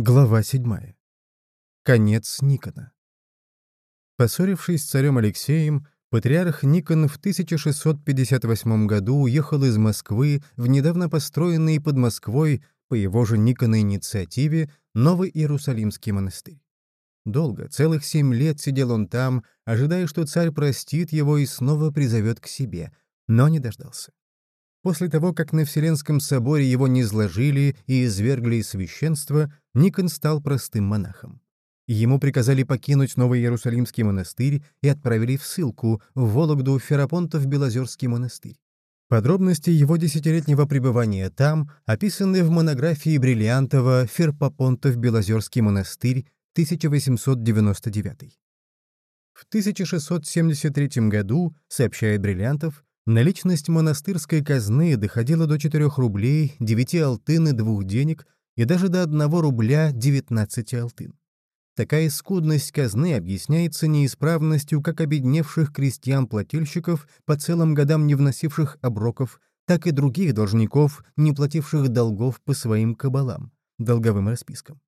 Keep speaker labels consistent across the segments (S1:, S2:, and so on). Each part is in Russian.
S1: Глава 7. Конец Никона. Поссорившись с царем Алексеем, патриарх Никон в 1658 году уехал из Москвы в недавно построенный под Москвой, по его же Никона инициативе, Новый Иерусалимский монастырь. Долго, целых семь лет сидел он там, ожидая, что царь простит его и снова призовет к себе, но не дождался. После того, как на Вселенском соборе его низложили и извергли из священства, Никон стал простым монахом. Ему приказали покинуть Новый Иерусалимский монастырь и отправили в ссылку в Вологду Ферапонтов Белозерский монастырь. Подробности его десятилетнего пребывания там описаны в монографии Бриллиантова «Ферпопонтов Белозерский монастырь» 1899. В 1673 году, сообщает Бриллиантов, наличность монастырской казны доходила до 4 рублей, 9 алтын и 2 денег и даже до 1 рубля 19 алтын. Такая скудность казны объясняется неисправностью как обедневших крестьян-плательщиков, по целым годам не вносивших оброков, так и других должников, не плативших долгов по своим кабалам, долговым распискам.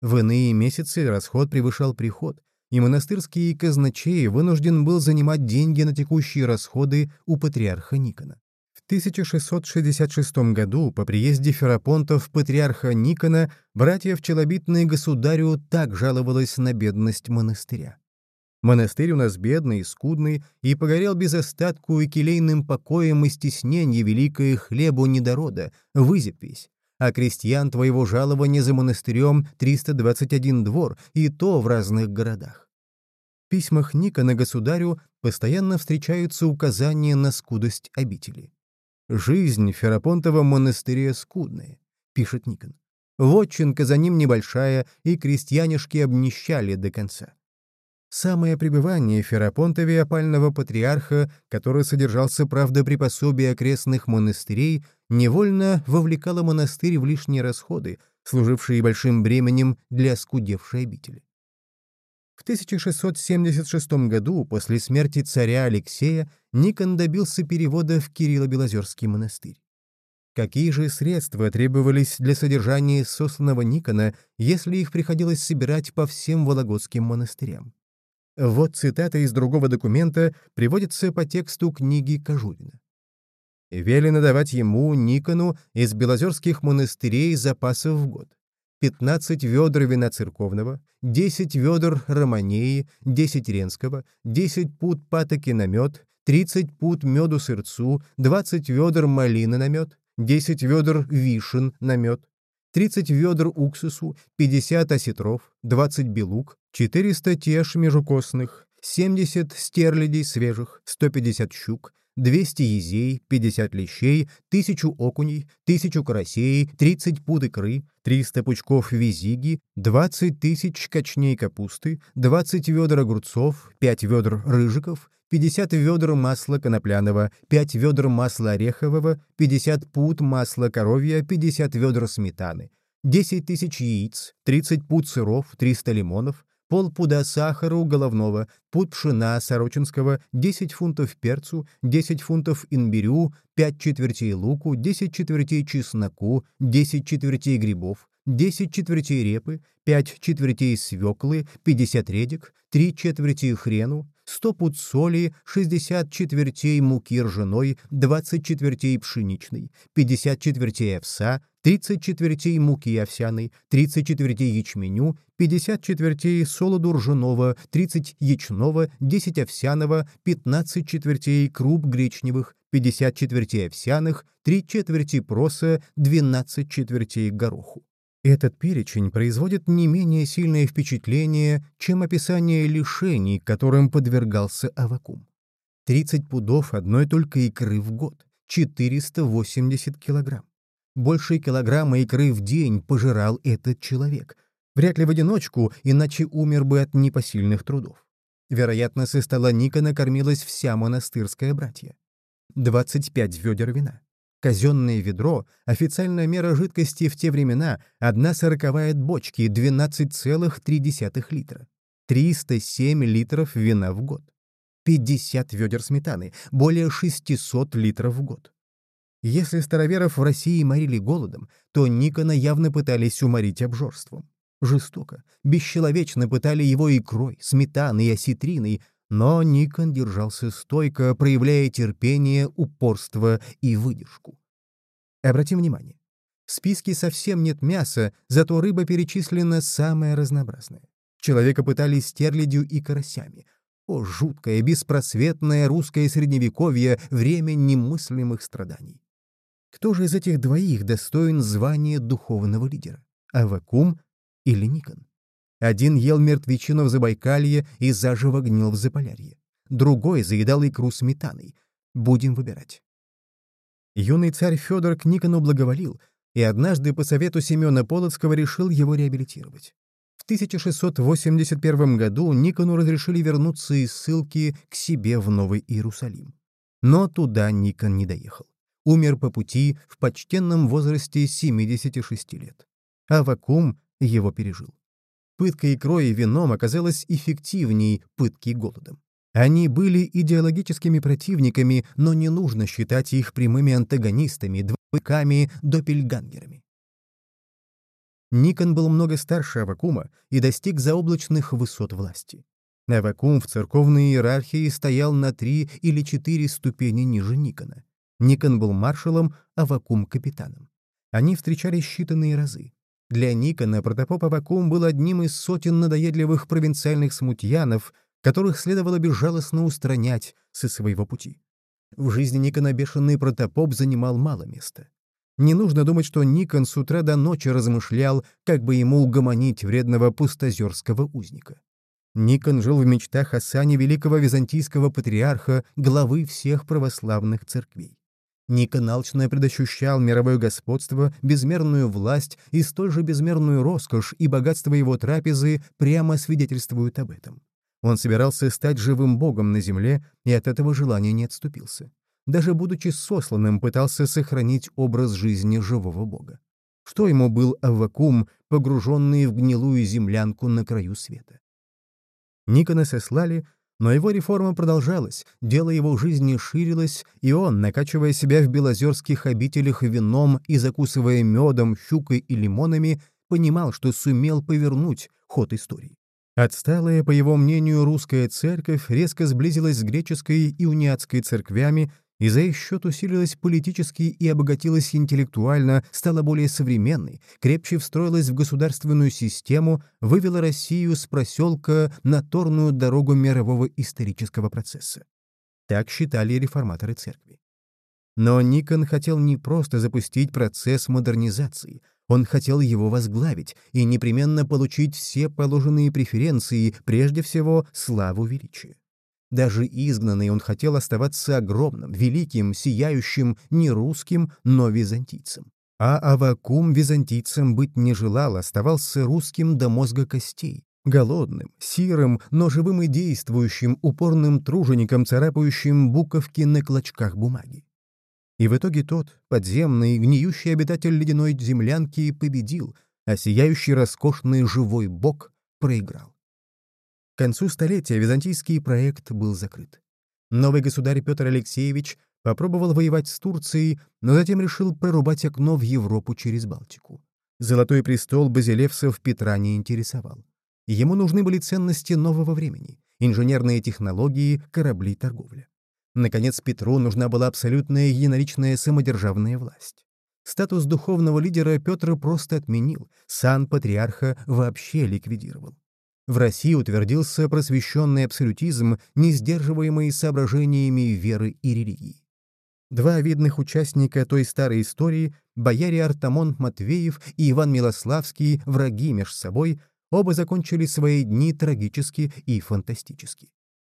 S1: В иные месяцы расход превышал приход, и монастырский казначей вынужден был занимать деньги на текущие расходы у патриарха Никона. В 1666 году по приезде Ферапонтов патриарха Никона братья в Челобитные государю так жаловалось на бедность монастыря. Монастырь у нас бедный и скудный, и погорел без остатку и келейным покоем и стесненье великое хлебу недорода, вызеп весь а крестьян твоего жалования за монастырем 321 двор, и то в разных городах. В письмах Никона государю постоянно встречаются указания на скудость обители. «Жизнь Ферапонтова монастыря скудная», — пишет Никон. «Вотчинка за ним небольшая, и крестьянишки обнищали до конца». Самое пребывание в Ферапонтове опального патриарха, который содержался, правда, при пособии окрестных монастырей, невольно вовлекало монастырь в лишние расходы, служившие большим бременем для скудевшей обители. В 1676 году, после смерти царя Алексея, Никон добился перевода в Кирилло-Белозерский монастырь. Какие же средства требовались для содержания сосланного Никона, если их приходилось собирать по всем вологодским монастырям? Вот цитата из другого документа приводится по тексту книги Кожурина. Велено давать ему, Никону, из белозерских монастырей запасов в год. 15 ведер вина церковного, 10 ведер романеи, 10 ренского, 10 пут патоки на мед, 30 пут меду сырцу, 20 ведер малины на мед, 10 ведер вишен на мед, 30 ведер уксусу, 50 осетров, 20 белук, 400 теж межукосных, 70 стерлядей свежих, 150 щук, 200 езей, 50 лещей, 1000 окуней, 1000 карасей, 30 пуд икры, 300 пучков визиги, 20 тысяч качней капусты, 20 ведер огурцов, 5 ведер рыжиков, 50 ведер масла конопляного, 5 ведер масла орехового, 50 пуд масла коровья, 50 ведер сметаны, 10 тысяч яиц, 30 пуд сыров, 300 лимонов, полпуда сахара головного, пуд пшена сорочинского, 10 фунтов перцу, 10 фунтов имбирю, 5 четвертей луку, 10 четвертей чесноку, 10 четвертей грибов, 10 четвертей репы, 5 четвертей свеклы, 50 редик, 3 четверти хрену, 100 пуд соли, 60 четвертей муки ржаной, 20 четвертей пшеничной, 50 четвертей овса, 30 четвертей муки овсяной, 30 четвертей ячменю, 50 четвертей солоду ржаного, 30 ячного, 10 овсяного, 15 четвертей круп гречневых, 50 четвертей овсяных, 3 четверти проса, 12 четвертей гороху. Этот перечень производит не менее сильное впечатление, чем описание лишений, которым подвергался Авакум. 30 пудов одной только икры в год, 480 килограмм. Больше килограмма икры в день пожирал этот человек. Вряд ли в одиночку, иначе умер бы от непосильных трудов. Вероятно, со стола Никона кормилась вся монастырская братья. 25 ведер вина. Казенное ведро — официальная мера жидкости в те времена, одна сороковая бочки, 12,3 литра. 307 литров вина в год. 50 ведер сметаны, более 600 литров в год. Если староверов в России морили голодом, то Никона явно пытались уморить обжорством. Жестоко, бесчеловечно пытали его икрой, сметаной осетриной, но Никон держался стойко, проявляя терпение, упорство и выдержку. Обратим внимание, в списке совсем нет мяса, зато рыба перечислена самая разнообразная. Человека пытали стерлядью и карасями. О, жуткое, беспросветное русское средневековье, время немыслимых страданий. Кто же из этих двоих достоин звания духовного лидера? Авакум или Никон? Один ел мертвечину в Забайкалье и заживо гнил в Заполярье. Другой заедал икру сметаной. Будем выбирать. Юный царь Федор к Никону благоволил, и однажды по совету Семена Полоцкого решил его реабилитировать. В 1681 году Никону разрешили вернуться из ссылки к себе в Новый Иерусалим. Но туда Никон не доехал. Умер по пути в почтенном возрасте 76 лет. А вакуум его пережил. Пытка икрой и вином оказалась эффективнее пытки голодом. Они были идеологическими противниками, но не нужно считать их прямыми антагонистами, двойками, допельгангерами. Никон был много старше Авакума и достиг заоблачных высот власти. Авакум в церковной иерархии стоял на три или четыре ступени ниже Никона. Никон был маршалом, Авакум — капитаном. Они встречались считанные разы. Для Никона протопоп Авакум был одним из сотен надоедливых провинциальных смутьянов, которых следовало безжалостно устранять со своего пути. В жизни Никона бешеный протопоп занимал мало места. Не нужно думать, что Никон с утра до ночи размышлял, как бы ему угомонить вредного пустозерского узника. Никон жил в мечтах о сане великого византийского патриарха, главы всех православных церквей. Никон алчно предощущал мировое господство, безмерную власть и столь же безмерную роскошь, и богатство его трапезы прямо свидетельствуют об этом. Он собирался стать живым богом на земле и от этого желания не отступился. Даже будучи сосланным, пытался сохранить образ жизни живого бога. Что ему был Аввакум, погруженный в гнилую землянку на краю света? Никона сослали, но его реформа продолжалась, дело его жизни ширилось, и он, накачивая себя в белозерских обителях вином и закусывая медом, щукой и лимонами, понимал, что сумел повернуть ход истории. Отсталая, по его мнению, русская церковь резко сблизилась с греческой и униатской церквями и за их счет усилилась политически и обогатилась интеллектуально, стала более современной, крепче встроилась в государственную систему, вывела Россию с проселка на торную дорогу мирового исторического процесса. Так считали реформаторы церкви. Но Никон хотел не просто запустить процесс модернизации, он хотел его возглавить и непременно получить все положенные преференции, прежде всего славу величия. Даже изгнанный он хотел оставаться огромным, великим, сияющим, не русским, но византийцем. А Авакум византийцем быть не желал, оставался русским до мозга костей. Голодным, сирым, но живым и действующим, упорным тружеником, царапающим буковки на клочках бумаги. И в итоге тот, подземный, гниющий обитатель ледяной землянки, победил, а сияющий роскошный живой бог проиграл. К концу столетия византийский проект был закрыт. Новый государь Петр Алексеевич попробовал воевать с Турцией, но затем решил прорубать окно в Европу через Балтику. Золотой престол базилевсов Петра не интересовал. Ему нужны были ценности нового времени — инженерные технологии, корабли, торговля. Наконец, Петру нужна была абсолютная единоличная самодержавная власть. Статус духовного лидера Петр просто отменил, сан патриарха вообще ликвидировал. В России утвердился просвещенный абсолютизм, не сдерживаемый соображениями веры и религии. Два видных участника той старой истории, бояре Артамон Матвеев и Иван Милославский, враги меж собой, оба закончили свои дни трагически и фантастически.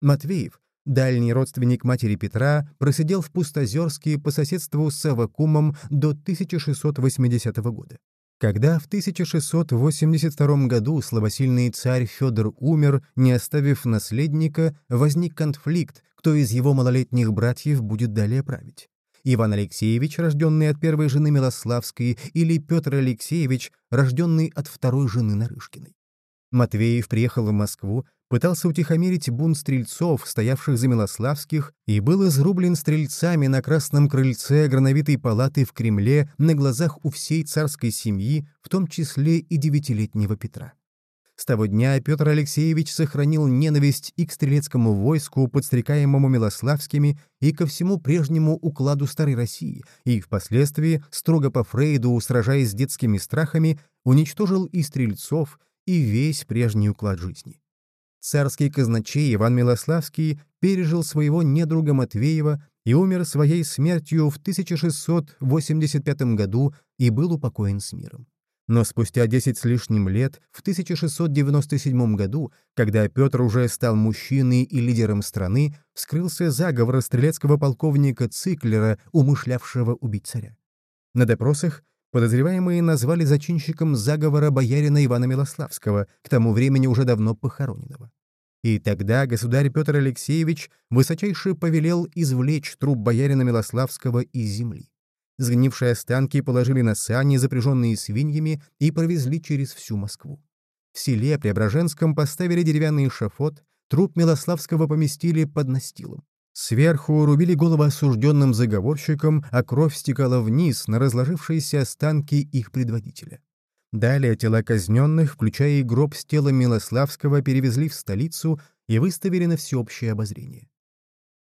S1: Матвеев, Дальний родственник матери Петра просидел в Пустозерске по соседству с Авакумом до 1680 года. Когда в 1682 году слабосильный царь Федор умер, не оставив наследника, возник конфликт, кто из его малолетних братьев будет далее править. Иван Алексеевич, рожденный от первой жены Милославской, или Петр Алексеевич, рожденный от второй жены Нарышкиной. Матвеев приехал в Москву, пытался утихомирить бунт стрельцов, стоявших за Милославских, и был изрублен стрельцами на Красном крыльце Грановитой палаты в Кремле на глазах у всей царской семьи, в том числе и девятилетнего Петра. С того дня Петр Алексеевич сохранил ненависть и к стрелецкому войску, подстрекаемому Милославскими, и ко всему прежнему укладу Старой России, и впоследствии, строго по Фрейду, сражаясь с детскими страхами, уничтожил и стрельцов, и весь прежний уклад жизни. Царский казначей Иван Милославский пережил своего недруга Матвеева и умер своей смертью в 1685 году и был упокоен с миром. Но спустя 10 с лишним лет, в 1697 году, когда Петр уже стал мужчиной и лидером страны, вскрылся заговор стрелецкого полковника Циклера, умышлявшего убить царя. На допросах подозреваемые назвали зачинщиком заговора боярина Ивана Милославского, к тому времени уже давно похороненного. И тогда государь Петр Алексеевич высочайше повелел извлечь труп боярина Милославского из земли. Сгнившие останки положили на сани, запряженные свиньями, и провезли через всю Москву. В селе Преображенском поставили деревянный шафот, труп Милославского поместили под настилом. Сверху рубили головы осужденным заговорщикам, а кровь стекала вниз на разложившиеся останки их предводителя. Далее тела казненных, включая и гроб с телом Милославского, перевезли в столицу и выставили на всеобщее обозрение.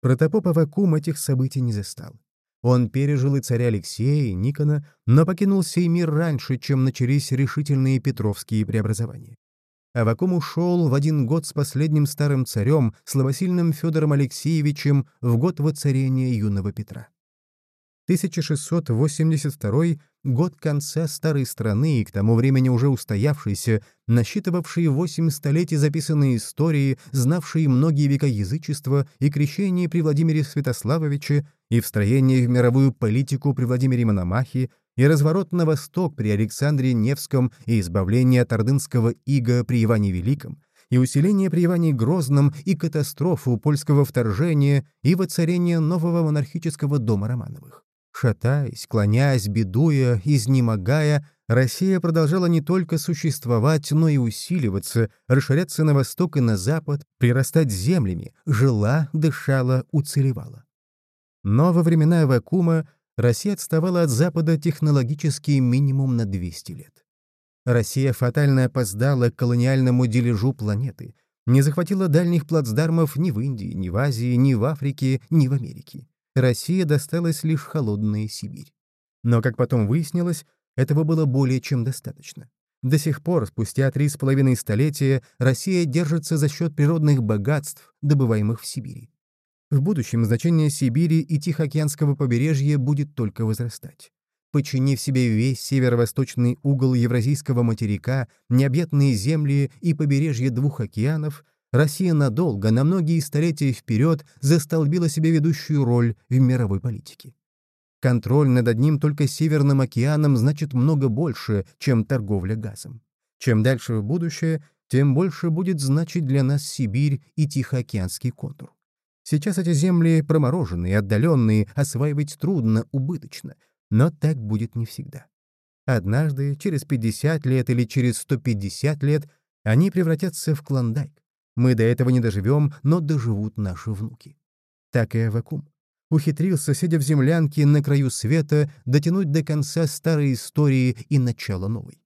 S1: Протопоп Авакум этих событий не застал. Он пережил и царя Алексея, и Никона, но покинул сей мир раньше, чем начались решительные петровские преобразования. Авакум ушел в один год с последним старым царем, слабосильным Федором Алексеевичем, в год воцарения юного Петра. 1682 год конца старой страны и к тому времени уже устоявшейся, насчитывавший восемь столетий записанные истории, знавшие многие века язычества и крещение при Владимире Святославовиче, и встроение в мировую политику при Владимире Мономахе, и разворот на восток при Александре Невском и избавление от ордынского ига при Иване Великом, и усиление при Иване Грозном, и катастрофу польского вторжения, и воцарение нового монархического дома Романовых. Шатаясь, клоняясь, бедуя, изнемогая, Россия продолжала не только существовать, но и усиливаться, расширяться на восток и на запад, прирастать землями, жила, дышала, уцелевала. Но во времена вакуума Россия отставала от Запада технологически минимум на 200 лет. Россия фатально опоздала к колониальному дележу планеты, не захватила дальних плацдармов ни в Индии, ни в Азии, ни в Африке, ни в Америке. Россия досталась лишь холодная Сибирь. Но, как потом выяснилось, этого было более чем достаточно. До сих пор, спустя три с половиной столетия, Россия держится за счет природных богатств, добываемых в Сибири. В будущем значение Сибири и Тихоокеанского побережья будет только возрастать. Подчинив себе весь северо-восточный угол Евразийского материка, необъятные земли и побережье двух океанов, Россия надолго, на многие столетия вперед, застолбила себе ведущую роль в мировой политике. Контроль над одним только Северным океаном значит много больше, чем торговля газом. Чем дальше в будущее, тем больше будет значить для нас Сибирь и Тихоокеанский контур. Сейчас эти земли промороженные, отдаленные, осваивать трудно, убыточно, но так будет не всегда. Однажды, через 50 лет или через 150 лет, они превратятся в клондайк. Мы до этого не доживем, но доживут наши внуки. Так и Авакум. Ухитрился, сидя в землянке на краю света, дотянуть до конца старой истории и начала новой.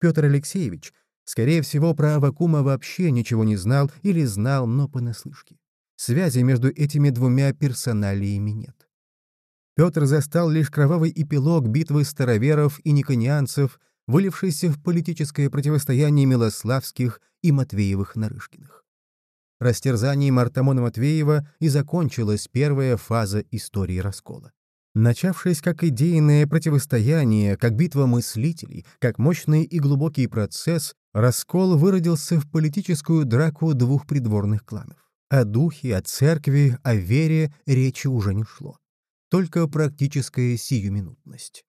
S1: Петр Алексеевич, скорее всего, про Авакума вообще ничего не знал или знал, но понаслышке. Связи между этими двумя персоналиями нет. Петр застал лишь кровавый эпилог битвы староверов и никонианцев, вылившийся в политическое противостояние Милославских и Матвеевых-Нарышкиных. Растерзанием Артамона Матвеева и закончилась первая фаза истории раскола. Начавшись как идейное противостояние, как битва мыслителей, как мощный и глубокий процесс, раскол выродился в политическую драку двух придворных кланов. О духе, о церкви, о вере речи уже не шло. Только практическая сиюминутность.